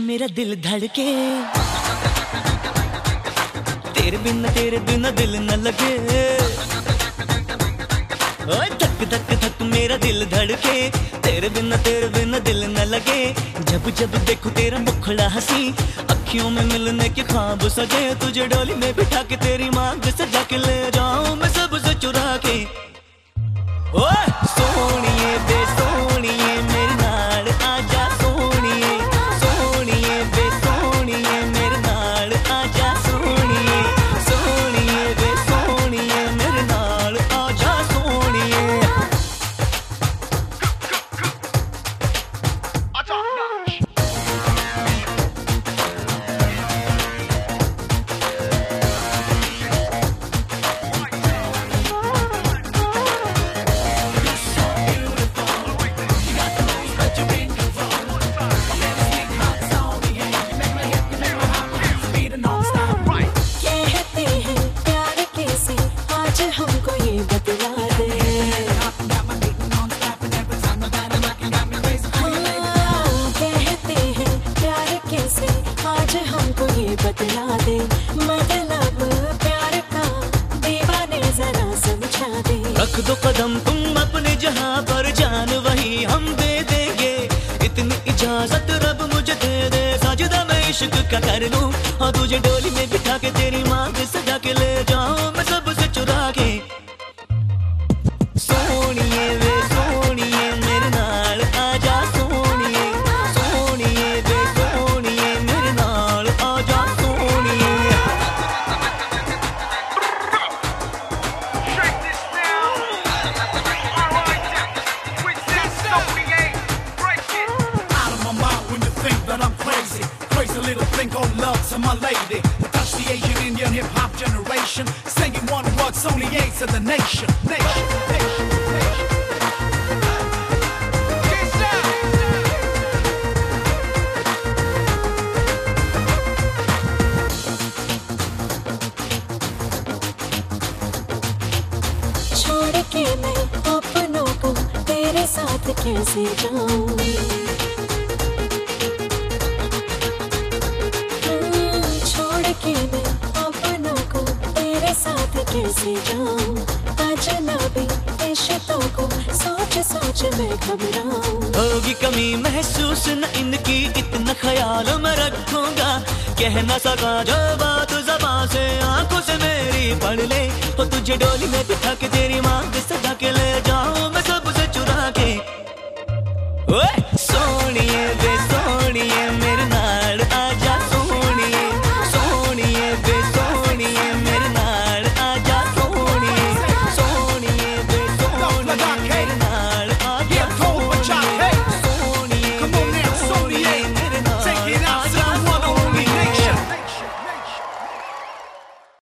मेरा दिल धड़के। तेरे बिना तेरे बिना दिल न लगे। ओए धक धक दिल धड़के, तेरे बिना तेरे बिना दिल न लगे। जब जब देखो तेरा मुखड़ा हसी, अखियों में मिलने के ख्वाब सजे। तुझे डोली में बिठा के तेरी मांग सजा के ले जाऊँ दे। कदम तुम अपने जहाँ पर, जान वही हम दे देंगे। इतनी इजाज़त रब मुझे दे दे। साजिदा मैं इश्क का कर लूँ? और तुझे डोली में बिठा के तेरी माँ के सजा के ले जाऊँ। my lady. We touch the Asian Indian hip hop generation. Singing one word, Sony Yates of the nation. Nation, nation, nation. Get down. छोड़ के मैं अपनों को तेरे साथ कैसे जाऊं अपनों को तेरे साथ कैसे जाऊँ? अजनबी रिश्तों को सोच सोच मैं घबराऊं। होगी कमी महसूस न इनकी, इतना ख्याल मैं रखूँगा। कह न सका जो बात जबा से आँखों से मेरी पढ़ ले। हो तुझे डोली में बिठा के तेरी मांग सजा के ले जाऊँ मैं सबसे चुरा के। ओए!